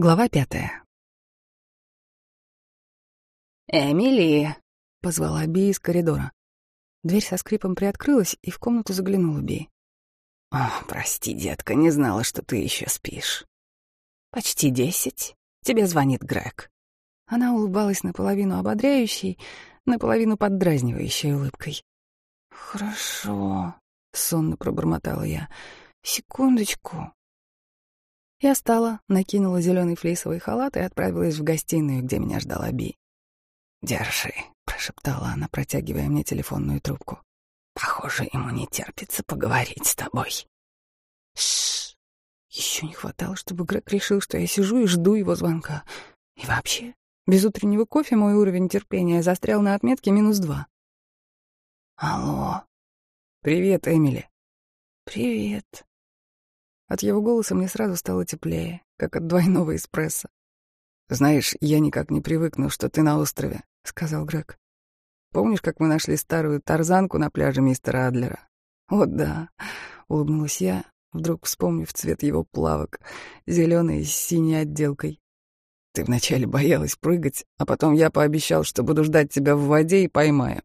Глава пятая. «Эмили!» — позвала Би из коридора. Дверь со скрипом приоткрылась, и в комнату заглянула Би. «О, прости, детка, не знала, что ты еще спишь». «Почти десять. Тебе звонит Грег». Она улыбалась наполовину ободряющей, наполовину поддразнивающей улыбкой. «Хорошо», — сонно пробормотала я. «Секундочку». Я встала, накинула зеленый флисовый халат и отправилась в гостиную, где меня ждала Би. «Держи», — прошептала она, протягивая мне телефонную трубку. «Похоже, ему не терпится поговорить с тобой». Шш. Еще не хватало, чтобы Грег решил, что я сижу и жду его звонка. И вообще, без утреннего кофе мой уровень терпения застрял на отметке минус два. «Алло». «Привет, Эмили». «Привет», от его голоса мне сразу стало теплее, как от двойного эспрессо. «Знаешь, я никак не привыкну, что ты на острове», — сказал Грег. «Помнишь, как мы нашли старую тарзанку на пляже мистера Адлера?» «О, да», — улыбнулась я, вдруг вспомнив цвет его плавок, зеленый с синей отделкой. «Ты вначале боялась прыгать, а потом я пообещал, что буду ждать тебя в воде и поймаю».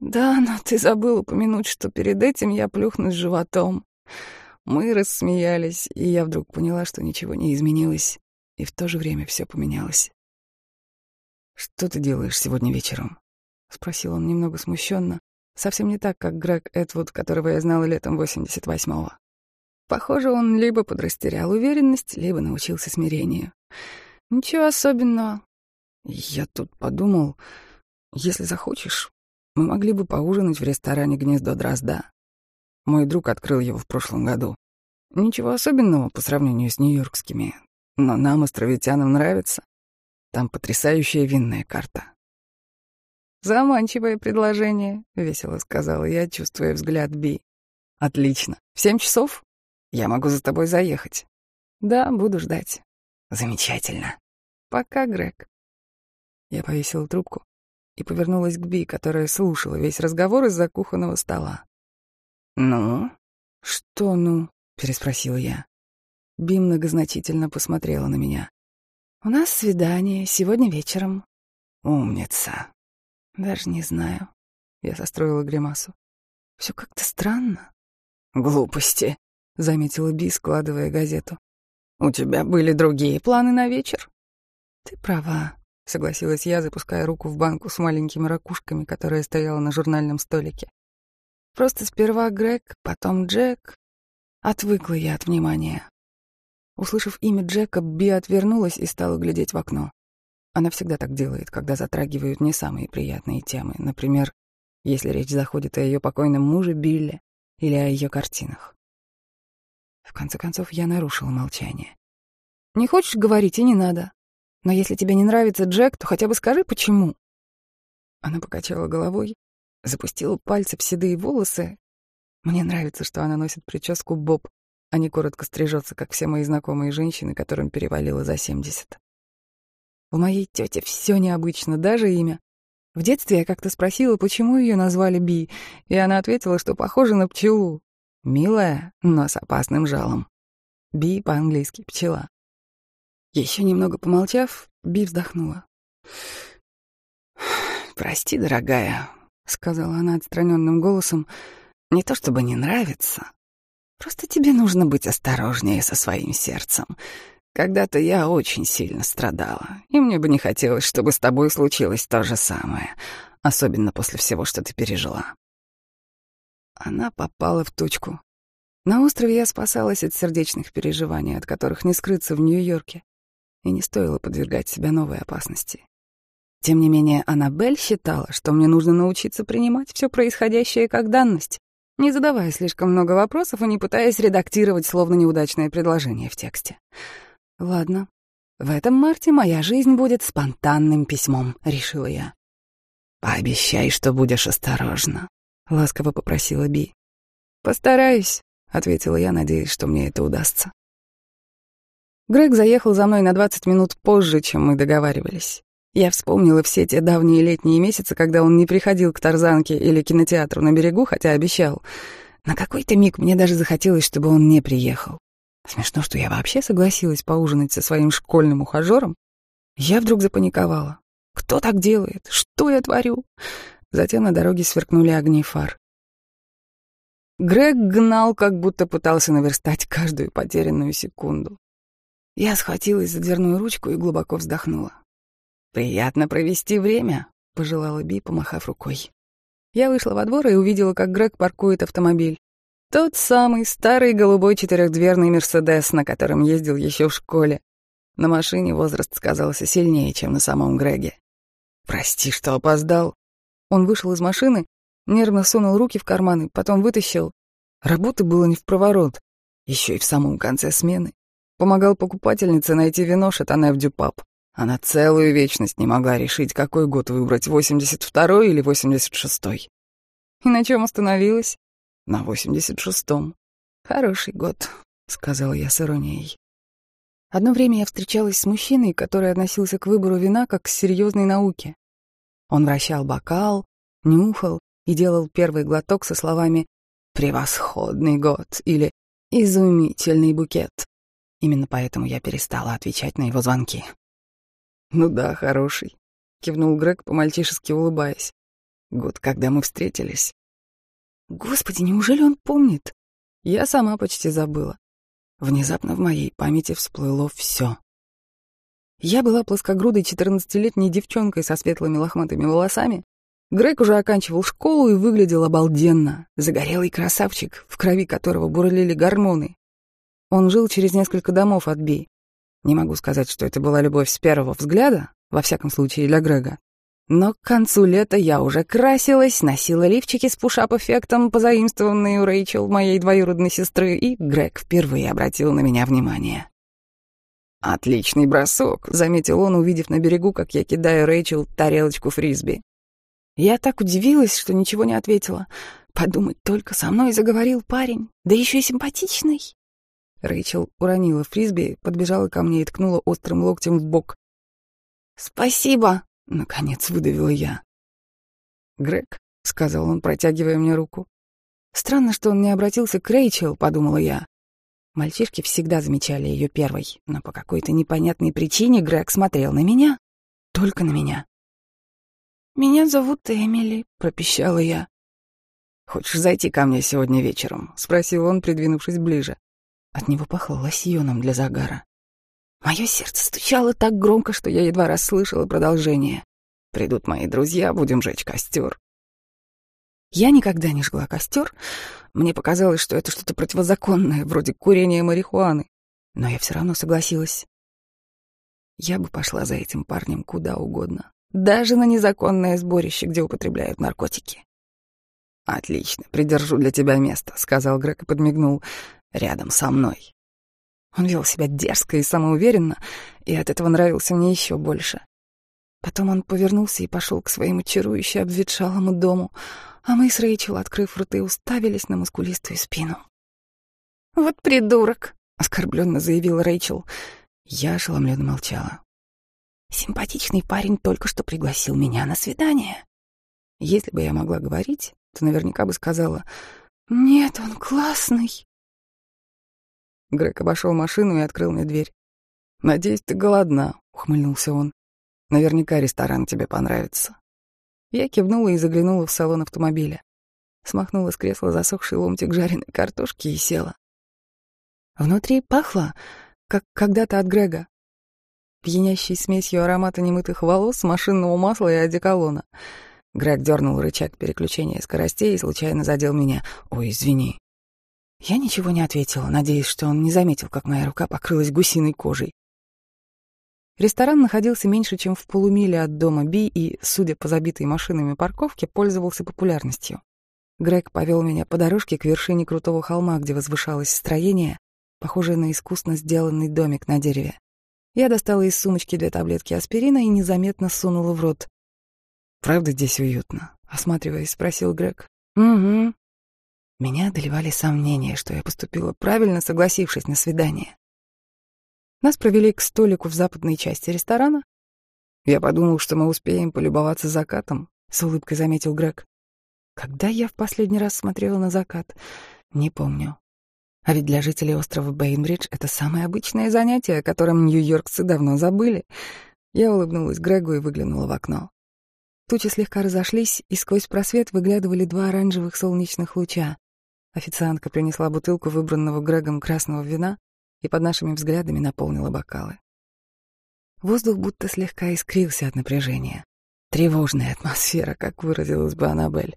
«Да, но ты забыл упомянуть, что перед этим я плюхнусь животом». Мы рассмеялись, и я вдруг поняла, что ничего не изменилось, и в то же время все поменялось. «Что ты делаешь сегодня вечером?» — спросил он немного смущенно, совсем не так, как Грег Этвуд, которого я знала летом 88-го. Похоже, он либо подрастерял уверенность, либо научился смирению. Ничего особенного. Я тут подумал, если захочешь, мы могли бы поужинать в ресторане «Гнездо Дрозда». Мой друг открыл его в прошлом году. Ничего особенного по сравнению с нью-йоркскими, но нам, островитянам, нравится. Там потрясающая винная карта. «Заманчивое предложение», — весело сказала я, чувствуя взгляд Би. «Отлично. В семь часов? Я могу за тобой заехать». «Да, буду ждать». «Замечательно». «Пока, Грег». Я повесила трубку и повернулась к Би, которая слушала весь разговор из-за кухонного стола. «Ну?» «Что «ну?» — переспросила я. Би многозначительно посмотрела на меня. «У нас свидание сегодня вечером». «Умница». «Даже не знаю». Я состроила гримасу. Все как-то странно». «Глупости», — заметила Би, складывая газету. «У тебя были другие планы на вечер?» «Ты права», — согласилась я, запуская руку в банку с маленькими ракушками, которая стояла на журнальном столике. Просто сперва Грег, потом Джек. Отвыкла я от внимания. Услышав имя Джека, Би отвернулась и стала глядеть в окно. Она всегда так делает, когда затрагивают не самые приятные темы. Например, если речь заходит о ее покойном муже Билли или о ее картинах. В конце концов, я нарушила молчание. «Не хочешь говорить, и не надо. Но если тебе не нравится Джек, то хотя бы скажи, почему». Она покачала головой, запустила пальцы в седые волосы. Мне нравится, что она носит прическу боб, а не коротко стрижется, как все мои знакомые женщины, которым перевалило за семьдесят. У моей тети все необычно, даже имя. В детстве я как-то спросила, почему ее назвали Би, и она ответила, что похожа на пчелу. Милая, но с опасным жалом. Би по-английски «пчела». Еще немного помолчав, Би вздохнула. «Прости, дорогая, — сказала она отстраненным голосом, — «не то чтобы не нравится. Просто тебе нужно быть осторожнее со своим сердцем. Когда-то я очень сильно страдала, и мне бы не хотелось, чтобы с тобой случилось то же самое, особенно после всего, что ты пережила». Она попала в точку. На острове я спасалась от сердечных переживаний, от которых не скрыться в Нью-Йорке, и не стоило подвергать себя новой опасности. Тем не менее, Аннабель считала, что мне нужно научиться принимать все происходящее как данность, не задавая слишком много вопросов и не пытаясь редактировать словно неудачное предложение в тексте. Ладно, в этом марте моя жизнь будет спонтанным письмом, решила я. «Пообещай, что будешь осторожна», — ласково попросила Би. «Постараюсь», — ответила я, надеясь, что мне это удастся. Грег заехал за мной на 20 минут позже, чем мы договаривались. Я вспомнила все те давние летние месяцы, когда он не приходил к Тарзанке или кинотеатру на берегу, хотя обещал. На какой-то миг мне даже захотелось, чтобы он не приехал. Смешно, что я вообще согласилась поужинать со своим школьным ухажером. Я вдруг запаниковала. Кто так делает? Что я творю? Затем на дороге сверкнули огни фар. Грег гнал, как будто пытался наверстать каждую потерянную секунду. Я схватилась за дверную ручку и глубоко вздохнула. «Приятно провести время», — пожелала Би, помахав рукой. Я вышла во двор и увидела, как Грег паркует автомобиль. Тот самый старый голубой четырехдверный «Мерседес», на котором ездил еще в школе. На машине возраст сказался сильнее, чем на самом Греге. «Прости, что опоздал». Он вышел из машины, нервно сунул руки в карманы, потом вытащил. Работы было не в проворот, еще и в самом конце смены. Помогал покупательнице найти вино «Шатане» в Дюпап. Она целую вечность не могла решить, какой год выбрать, 82-й или 86-й. И на чем остановилась? на восемьдесят шестом. Хороший год, сказала я с иронией. Одно время я встречалась с мужчиной, который относился к выбору вина как к серьезной науке. Он вращал бокал, нюхал и делал первый глоток со словами «превосходный год» или «изумительный букет». Именно поэтому я перестала отвечать на его звонки. «Ну да, хороший», — кивнул Грег, по-мальчишески улыбаясь. «Год, когда мы встретились. Господи, неужели он помнит? Я сама почти забыла. Внезапно в моей памяти всплыло все. Я была плоскогрудой четырнадцатилетней девчонкой со светлыми лохматыми волосами. Грег уже оканчивал школу и выглядел обалденно. Загорелый красавчик, в крови которого бурлили гормоны. Он жил через несколько домов от Би. Не могу сказать, что это была любовь с первого взгляда, во всяком случае для Грега. Но к концу лета я уже красилась, носила лифчики с пушап-эффектом, позаимствованные у Рэйчел, моей двоюродной сестры, и Грег впервые обратил на меня внимание. «Отличный бросок», — заметил он, увидев на берегу, как я кидаю Рэйчел тарелочку фрисби. Я так удивилась, что ничего не ответила. Подумать только, со мной заговорил парень, да еще и симпатичный. Рэйчел уронила фрисби, подбежала ко мне и ткнула острым локтем в бок. «Спасибо», Наконец выдавила я. «Грег», — сказал он, протягивая мне руку. «Странно, что он не обратился к Рэйчел», — подумала я. Мальчишки всегда замечали ее первой, но по какой-то непонятной причине Грег смотрел на меня. Только на меня. «Меня зовут Эмили», — пропищала я. «Хочешь зайти ко мне сегодня вечером?» — спросил он, придвинувшись ближе. От него пахло лосьоном для загара. Мое сердце стучало так громко, что я едва расслышала продолжение. «Придут мои друзья, будем жечь костер». Я никогда не жгла костер. Мне показалось, что это что-то противозаконное, вроде курения марихуаны. Но я все равно согласилась. Я бы пошла за этим парнем куда угодно. Даже на незаконное сборище, где употребляют наркотики. «Отлично, придержу для тебя место», — сказал Грег и подмигнул. «Рядом со мной». Он вел себя дерзко и самоуверенно, и от этого нравился мне еще больше. Потом он повернулся и пошел к своему чарующе обветшалому дому, а мы с Рэйчел, открыв рты, уставились на мускулистую спину. «Вот придурок!» — оскорбленно заявила Рэйчел. Я ошеломленно молчала. Симпатичный парень только что пригласил меня на свидание. Если бы я могла говорить, то наверняка бы сказала «Нет, он классный». Грег обошел машину и открыл мне дверь. «Надеюсь, ты голодна», — ухмыльнулся он. «Наверняка ресторан тебе понравится». Я кивнула и заглянула в салон автомобиля. Смахнула с кресла засохший ломтик жареной картошки и села. Внутри пахло, как когда-то от Грега. Пьянящей смесью аромата немытых волос, машинного масла и одеколона. Грег дернул рычаг переключения скоростей и случайно задел меня. «Ой, извини». Я ничего не ответила, надеясь, что он не заметил, как моя рука покрылась гусиной кожей. Ресторан находился меньше, чем в полумиле от дома Би и, судя по забитой машинами парковке, пользовался популярностью. Грег повел меня по дорожке к вершине крутого холма, где возвышалось строение, похожее на искусно сделанный домик на дереве. Я достала из сумочки две таблетки аспирина и незаметно сунула в рот. «Правда здесь уютно?» — осматриваясь, спросил Грег. «Угу», меня одолевали сомнения, что я поступила правильно, согласившись на свидание. Нас провели к столику в западной части ресторана. Я подумал, что мы успеем полюбоваться закатом, с улыбкой заметил Грег. Когда я в последний раз смотрела на закат, не помню. А ведь для жителей острова Бейнбридж это самое обычное занятие, о котором нью-йоркцы давно забыли. Я улыбнулась Грегу и выглянула в окно. Тучи слегка разошлись, и сквозь просвет выглядывали два оранжевых солнечных луча. Официантка принесла бутылку выбранного Грегом красного вина и под нашими взглядами наполнила бокалы. Воздух будто слегка искрился от напряжения. Тревожная атмосфера, как выразилась бы Аннабель.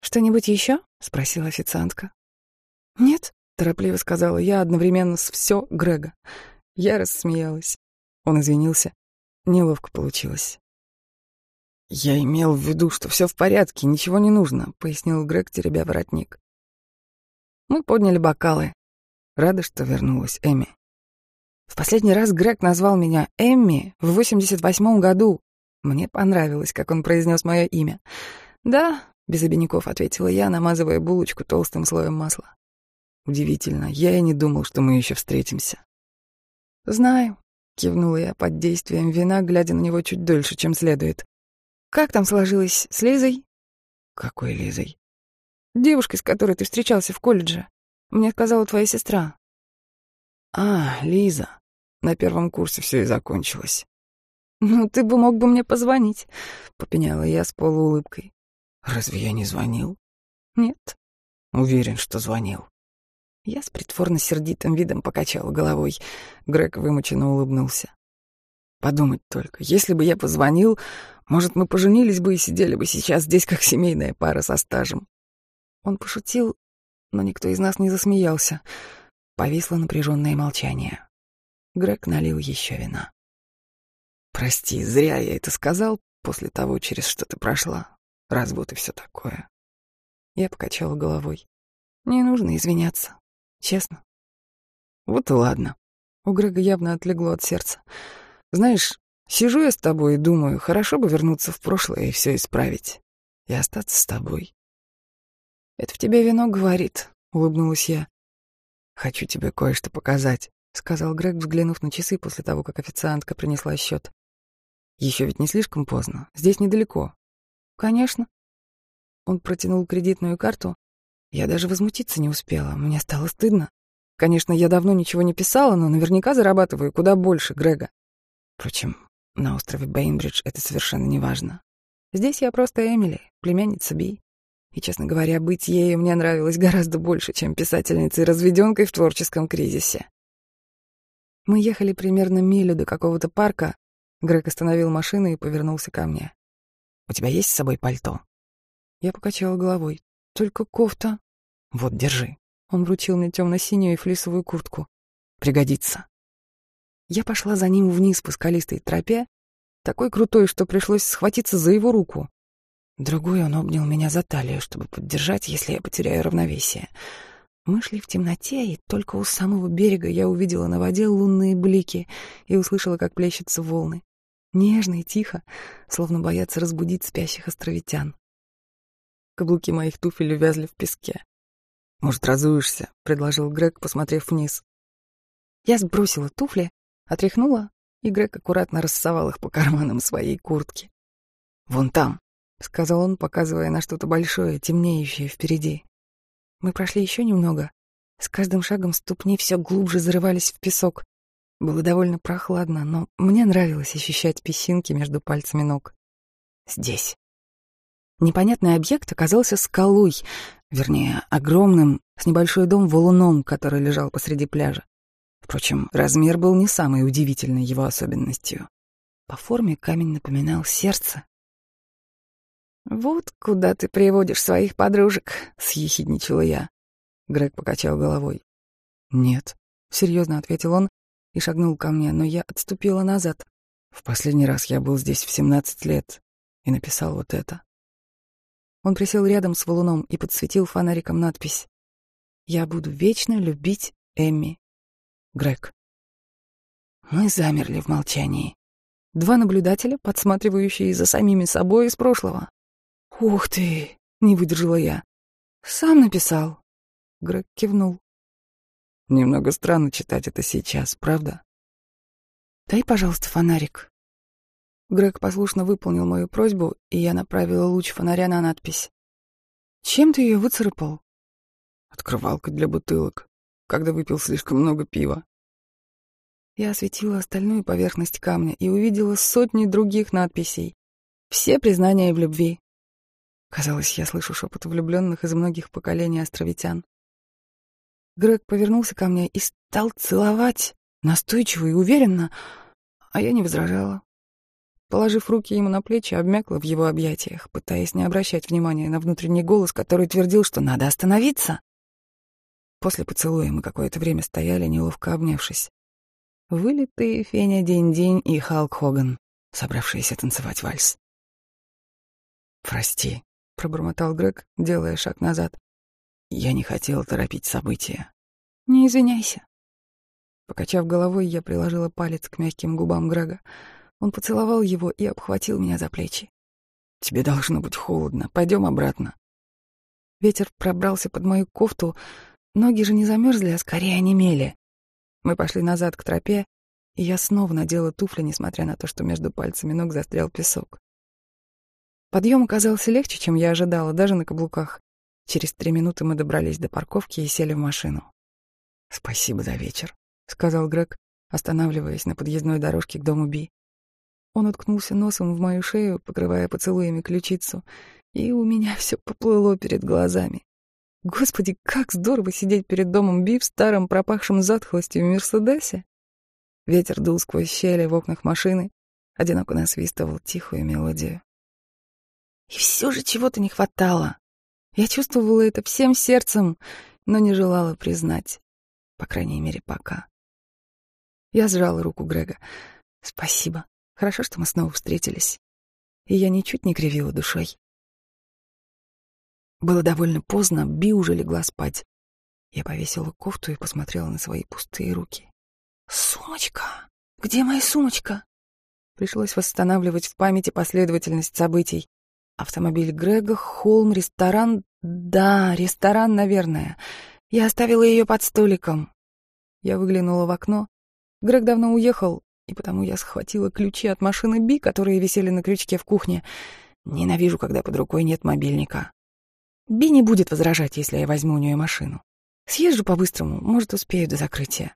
«Что-нибудь еще?» — спросила официантка. «Нет», — торопливо сказала я одновременно с «все» Грега. Я рассмеялась. Он извинился. Неловко получилось. «Я имел в виду, что все в порядке, ничего не нужно», — пояснил Грег, теребя воротник. Мы подняли бокалы. Рада, что вернулась Эми. В последний раз Грег назвал меня Эмми в 88-м году. Мне понравилось, как он произнес мое имя. «Да», — без обиняков ответила я, намазывая булочку толстым слоем масла. Удивительно, я и не думал, что мы еще встретимся. «Знаю», — кивнула я под действием вина, глядя на него чуть дольше, чем следует. «Как там сложилось с Лизой?» «Какой Лизой?» «Девушкой, с которой ты встречался в колледже. Мне сказала твоя сестра». «А, Лиза. На первом курсе все и закончилось». «Ну, ты бы мог бы мне позвонить», — попеняла я с полуулыбкой. «Разве я не звонил?» «Нет». «Уверен, что звонил». Я с притворно сердитым видом покачала головой. Грег вымученно улыбнулся. Подумать только, если бы я позвонил, может, мы поженились бы и сидели бы сейчас здесь как семейная пара со стажем. Он пошутил, но никто из нас не засмеялся. Повисло напряженное молчание. Грег налил еще вина. Прости, зря я это сказал после того, через что ты прошла. Развод и все такое. Я покачала головой. Не нужно извиняться. Честно. Вот и ладно. У Грега явно отлегло от сердца. Знаешь, сижу я с тобой и думаю, хорошо бы вернуться в прошлое и все исправить. И остаться с тобой. Это в тебе вино говорит, улыбнулась я. Хочу тебе кое-что показать, сказал Грег, взглянув на часы после того, как официантка принесла счет. Еще ведь не слишком поздно. Здесь недалеко. Конечно. Он протянул кредитную карту, я даже возмутиться не успела, мне стало стыдно. Конечно, я давно ничего не писала, но наверняка зарабатываю куда больше Грега. Впрочем, на острове Бейнбридж это совершенно не важно. Здесь я просто Эмили, племянница Би. И, честно говоря, быть ею мне нравилось гораздо больше, чем писательницей-разведенкой в творческом кризисе. Мы ехали примерно милю до какого-то парка. Грег остановил машину и повернулся ко мне. «У тебя есть с собой пальто?» Я покачала головой. «Только кофта». Вот, держи. Он вручил мне темно-синюю флисовую куртку. Пригодится. Я пошла за ним вниз по скалистой тропе, такой крутой, что пришлось схватиться за его руку. Другой он обнял меня за талию, чтобы поддержать, если я потеряю равновесие. Мы шли в темноте, и только у самого берега я увидела на воде лунные блики и услышала, как плещутся волны. Нежно и тихо, словно боятся разбудить спящих островитян. Каблуки моих туфель увязли в песке. «Может, разуешься?» — предложил Грег, посмотрев вниз. Я сбросила туфли, отряхнула, и Грег аккуратно рассовал их по карманам своей куртки. «Вон там», — сказал он, показывая на что-то большое, темнеющее впереди. Мы прошли еще немного. С каждым шагом ступни все глубже зарывались в песок. Было довольно прохладно, но мне нравилось ощущать песчинки между пальцами ног. «Здесь», Непонятный объект оказался скалой, вернее, огромным, с небольшой дом валуном, который лежал посреди пляжа. Впрочем, размер был не самой удивительной его особенностью. По форме камень напоминал сердце. «Вот куда ты приводишь своих подружек», — съехидничала я. Грег покачал головой. «Нет», — серьезно ответил он и шагнул ко мне, но я отступила назад. «В последний раз я был здесь в семнадцать лет и написал вот это». Он присел рядом с валуном и подсветил фонариком надпись «Я буду вечно любить Эмми. Грег». Мы замерли в молчании. Два наблюдателя, подсматривающие за самими собой из прошлого. «Ух ты!» — не выдержала я. «Сам написал». Грег кивнул. «Немного странно читать это сейчас, правда?» «Дай, пожалуйста, фонарик», Грег послушно выполнил мою просьбу, и я направила луч фонаря на надпись. «Чем ты ее выцарапал?» Открывалка для бутылок, когда выпил слишком много пива. Я осветила остальную поверхность камня и увидела сотни других надписей. Все признания в любви. Казалось, я слышу шепот влюбленных из многих поколений островитян. Грег повернулся ко мне и стал целовать, настойчиво и уверенно, а я не возражала. Положив руки ему на плечи, обмякла в его объятиях, пытаясь не обращать внимания на внутренний голос, который твердил, что надо остановиться. После поцелуя мы какое-то время стояли, неловко обнявшись. Вылитые Феня День-День и Халк Хоган, собравшиеся танцевать вальс. «Прости», — пробормотал Грег, делая шаг назад. «Я не хотел торопить события». «Не извиняйся». Покачав головой, я приложила палец к мягким губам Грега. Он поцеловал его и обхватил меня за плечи. «Тебе должно быть холодно. Пойдем обратно». Ветер пробрался под мою кофту. Ноги же не замерзли, а скорее онемели. Мы пошли назад к тропе, и я снова надела туфли, несмотря на то, что между пальцами ног застрял песок. Подъем оказался легче, чем я ожидала, даже на каблуках. Через три минуты мы добрались до парковки и сели в машину. «Спасибо за вечер», — сказал Грег, останавливаясь на подъездной дорожке к дому Би. Он уткнулся носом в мою шею, покрывая поцелуями ключицу, и у меня все поплыло перед глазами. Господи, как здорово сидеть перед домом Би в старом пропахшем затхлостью Мерседесе. Ветер дул сквозь щели в окнах машины, одиноко насвистывал тихую мелодию. И все же чего-то не хватало. Я чувствовала это всем сердцем, но не желала признать. По крайней мере, пока. Я сжала руку Грега. Спасибо. Хорошо, что мы снова встретились. И я ничуть не кривила душой. Было довольно поздно, Би уже легла спать. Я повесила кофту и посмотрела на свои пустые руки. «Сумочка! Где моя сумочка?» Пришлось восстанавливать в памяти последовательность событий. Автомобиль Грега, холм, ресторан. Да, ресторан, наверное. Я оставила ее под столиком. Я выглянула в окно. Грег давно уехал, и потому я схватила ключи от машины Би, которые висели на крючке в кухне. Ненавижу, когда под рукой нет мобильника. Би не будет возражать, если я возьму у нее машину. Съезжу по-быстрому, может, успею до закрытия.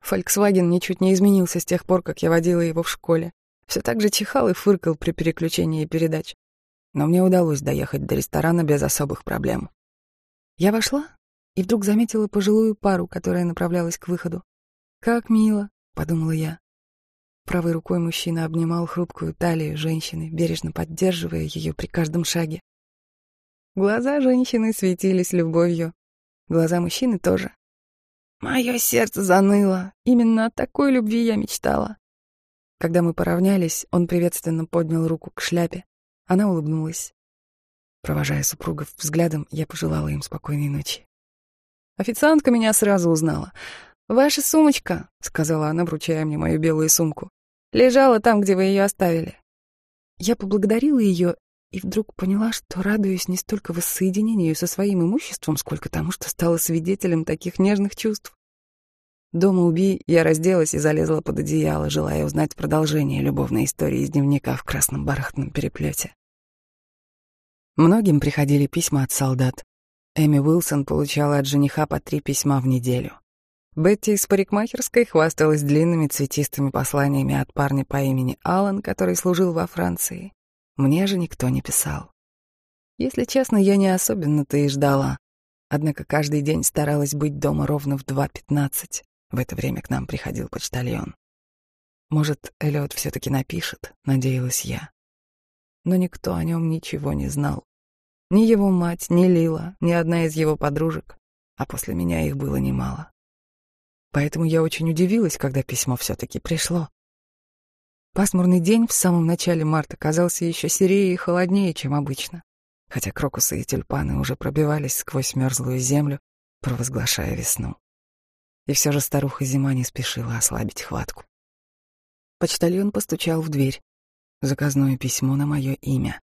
Фольксваген ничуть не изменился с тех пор, как я водила его в школе. Все так же чихал и фыркал при переключении передач. Но мне удалось доехать до ресторана без особых проблем. Я вошла и вдруг заметила пожилую пару, которая направлялась к выходу. «Как мило», — подумала я. Правой рукой мужчина обнимал хрупкую талию женщины, бережно поддерживая ее при каждом шаге. Глаза женщины светились любовью. Глаза мужчины тоже. Мое сердце заныло. Именно о такой любви я мечтала. Когда мы поравнялись, он приветственно поднял руку к шляпе. Она улыбнулась. Провожая супругов взглядом, я пожелала им спокойной ночи. Официантка меня сразу узнала. «Ваша сумочка», — сказала она, вручая мне мою белую сумку, — «лежала там, где вы ее оставили». Я поблагодарила ее и вдруг поняла, что радуюсь не столько воссоединению со своим имуществом, сколько тому, что стала свидетелем таких нежных чувств. Дома уби я разделась и залезла под одеяло, желая узнать продолжение любовной истории из дневника в красном бархатном переплете. Многим приходили письма от солдат. Эми Уилсон получала от жениха по три письма в неделю. Бетти из парикмахерской хвасталась длинными цветистыми посланиями от парня по имени Алан, который служил во Франции. Мне же никто не писал. Если честно, я не особенно-то и ждала. Однако каждый день старалась быть дома ровно в 2.15. В это время к нам приходил почтальон. Может, Эллиот все-таки напишет, надеялась я. Но никто о нем ничего не знал. Ни его мать, ни Лила, ни одна из его подружек, а после меня их было немало. Поэтому я очень удивилась, когда письмо все-таки пришло. Пасмурный день в самом начале марта казался еще серее и холоднее, чем обычно, хотя крокусы и тюльпаны уже пробивались сквозь мерзлую землю, провозглашая весну. И все же старуха зима не спешила ослабить хватку. Почтальон постучал в дверь. Заказное письмо на мое имя.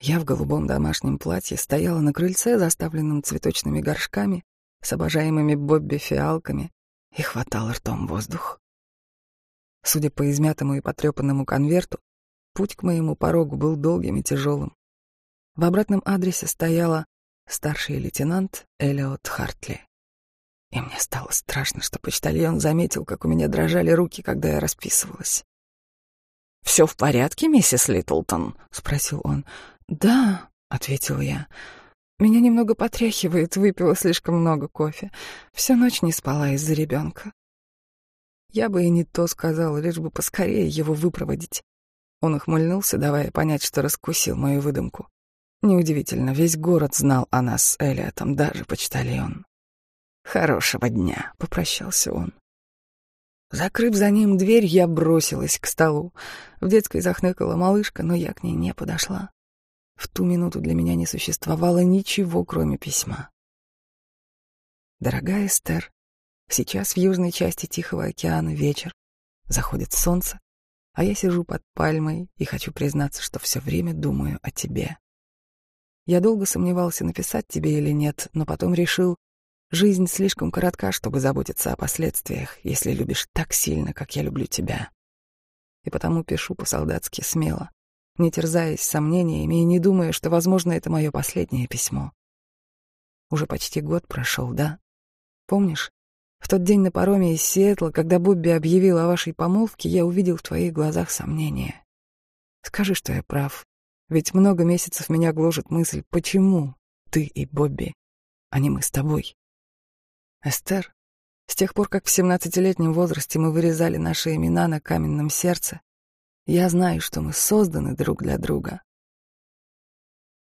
Я в голубом домашнем платье стояла на крыльце, заставленном цветочными горшками, с обожаемыми Бобби фиалками, и хватал ртом воздух. Судя по измятому и потрепанному конверту, путь к моему порогу был долгим и тяжелым. В обратном адресе стояло старший лейтенант Элиот Хартли. И мне стало страшно, что почтальон заметил, как у меня дрожали руки, когда я расписывалась. «Все в порядке, миссис Литлтон?» — спросил он. «Да», — ответила я. «Меня немного потряхивает, выпила слишком много кофе. Всю ночь не спала из-за ребенка». Я бы и не то сказала, лишь бы поскорее его выпроводить. Он ухмыльнулся, давая понять, что раскусил мою выдумку. Неудивительно, весь город знал о нас с Элиотом, даже почтальон. «Хорошего дня», — попрощался он. Закрыв за ним дверь, я бросилась к столу. В детской захныкала малышка, но я к ней не подошла. В ту минуту для меня не существовало ничего, кроме письма. Дорогая Эстер, сейчас в южной части Тихого океана вечер. Заходит солнце, а я сижу под пальмой и хочу признаться, что все время думаю о тебе. Я долго сомневался, написать тебе или нет, но потом решил, Жизнь слишком коротка, чтобы заботиться о последствиях, если любишь так сильно, как я люблю тебя. И потому пишу по-солдатски смело, не терзаясь сомнениями и не думая, что, возможно, это мое последнее письмо. Уже почти год прошел, да? Помнишь, в тот день на пароме из Сиэтла, когда Бобби объявил о вашей помолвке, я увидел в твоих глазах сомнения. Скажи, что я прав, ведь много месяцев меня гложет мысль, почему ты и Бобби, а не мы с тобой. Эстер, с тех пор, как в семнадцатилетнем возрасте мы вырезали наши имена на каменном сердце, я знаю, что мы созданы друг для друга.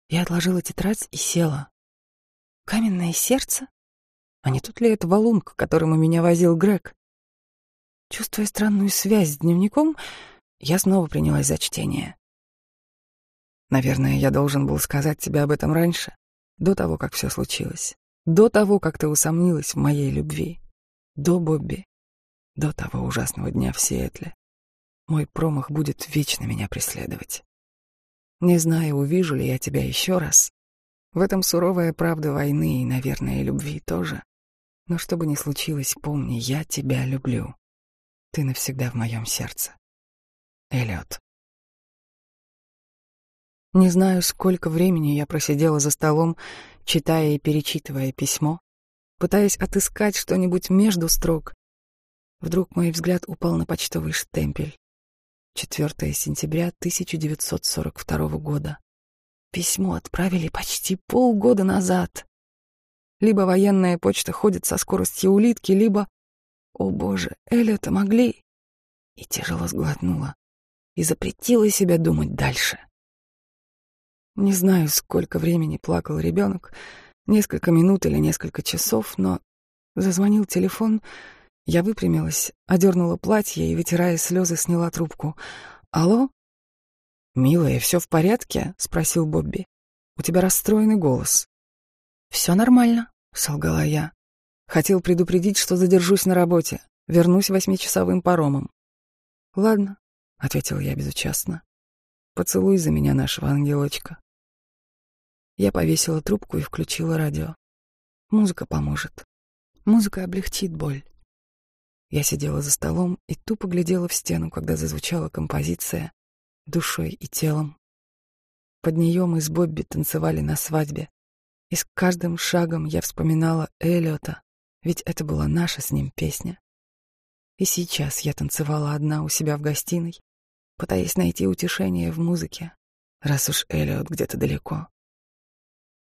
Я отложила тетрадь и села. Каменное сердце? А не тут ли это валун, к которому меня возил Грег? Чувствуя странную связь с дневником, я снова принялась за чтение. Наверное, я должен был сказать тебе об этом раньше, до того, как все случилось. До того, как ты усомнилась в моей любви. До Бобби. До того ужасного дня в Сиэтле. Мой промах будет вечно меня преследовать. Не знаю, увижу ли я тебя еще раз. В этом суровая правда войны и, наверное, любви тоже. Но что бы ни случилось, помни, я тебя люблю. Ты навсегда в моем сердце. Эллиот. Не знаю, сколько времени я просидела за столом, читая и перечитывая письмо, пытаясь отыскать что-нибудь между строк. Вдруг мой взгляд упал на почтовый штемпель. 4 сентября 1942 года. Письмо отправили почти полгода назад. Либо военная почта ходит со скоростью улитки, либо... О боже, Эллиота могли... И тяжело сглотнула. И запретила себя думать дальше. Не знаю, сколько времени плакал ребенок, несколько минут или несколько часов, но зазвонил телефон, я выпрямилась, одернула платье и, вытирая слезы, сняла трубку. «Алло?» «Милая, все в порядке?» — спросил Бобби. «У тебя расстроенный голос». «Все нормально», — солгала я. «Хотел предупредить, что задержусь на работе. Вернусь восьмичасовым паромом». «Ладно», — ответил я безучастно. «Поцелуй за меня нашего ангелочка». Я повесила трубку и включила радио. Музыка поможет. Музыка облегчит боль. Я сидела за столом и тупо глядела в стену, когда зазвучала композиция душой и телом. Под нее мы с Бобби танцевали на свадьбе, и с каждым шагом я вспоминала Эллиота, ведь это была наша с ним песня. И сейчас я танцевала одна у себя в гостиной, пытаясь найти утешение в музыке, раз уж Эллиот где-то далеко.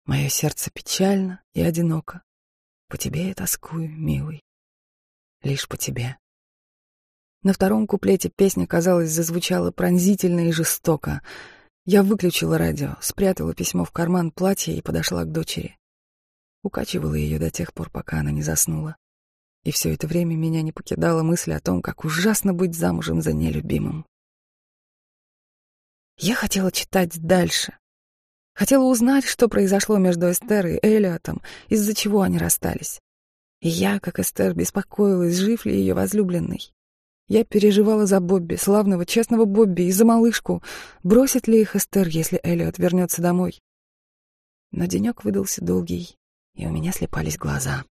Мое сердце печально и одиноко. По тебе я тоскую, милый. Лишь по тебе. На втором куплете песня, казалось, зазвучала пронзительно и жестоко. Я выключила радио, спрятала письмо в карман платья и подошла к дочери. Укачивала ее до тех пор, пока она не заснула. И все это время меня не покидала мысль о том, как ужасно быть замужем за нелюбимым. Я хотела читать дальше, Хотела узнать, что произошло между Эстер и Элиотом, из-за чего они расстались. И я, как Эстер, беспокоилась, жив ли ее возлюбленный. Я переживала за Бобби, славного, честного Бобби, и за малышку. Бросит ли их Эстер, если Элиот вернется домой? Но денек выдался долгий, и у меня слепались глаза.